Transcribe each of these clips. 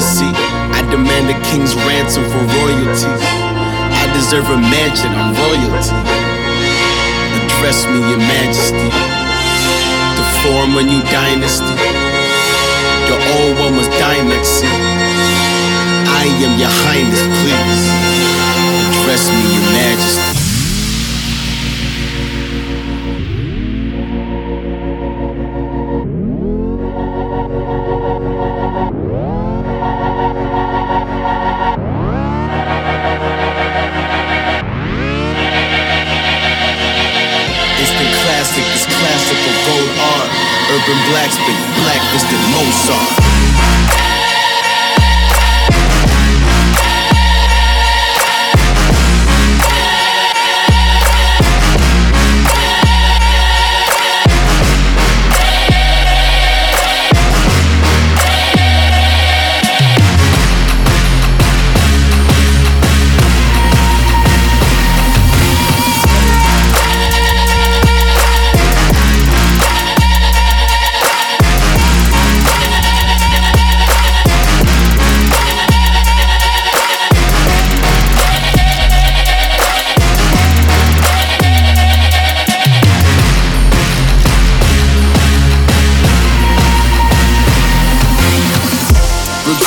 fantasy. I demand a king's ransom for royalties. I deserve a mansion, I'm royalty. Address me, your majesty. To form a new dynasty. The old one was dynasty. I am your highness, please. Urban blacksmith, black listed Mozart.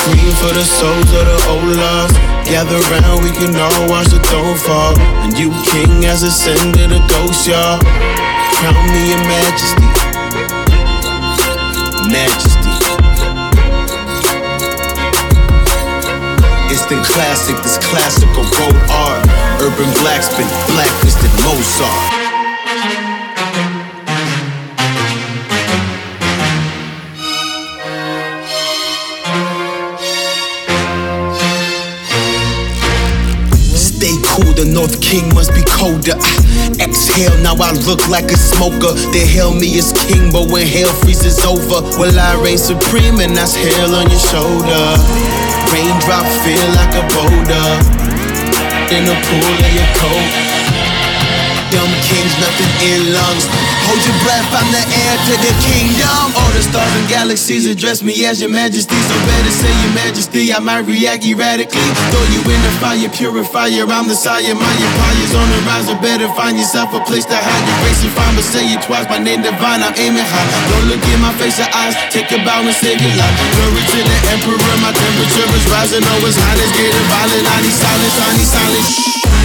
We're for the souls of the old lost. Gather round, we can all watch the throne fall. And you king ascended a ghost, y'all. Crown me your majesty. Majesty. It's the classic, this classical gold art. Urban blacksmith, blacklisted Mozart. The North King must be colder. Ah, Exhale, now I look like a smoker. They hail me as king, but when hell freezes over, well, I reign supreme, and that's hell on your shoulder. Raindrop feel like a boulder. In the pool of your coat. Dumb kings, nothing in lungs. Hold your breath, I'm the heir to the kingdom. All the stars and galaxies address me as your majesty. So better say your majesty, I might react erratically. Throw you in the fire, purifier, I'm the sire. My empire's on the rise, or better find yourself a place to hide. Your grace and fine, but say it twice. My name divine, I'm aiming high. Don't look in my face or eyes, take a bow and save your life. Glory to the emperor, my temperature is rising. Oh, it's hot, it's getting violent. I need silence, I need silence.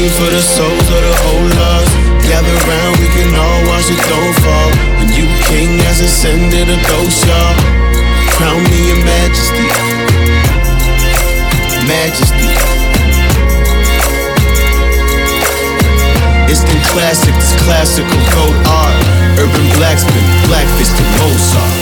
We're for the souls of the old lost. Gather round, we can all watch the throne fall. When you king has ascended a ghost, y'all. Crown me your majesty. Majesty. Instant classic, this classical gold art. Urban blacksmith, black fisted Mozart.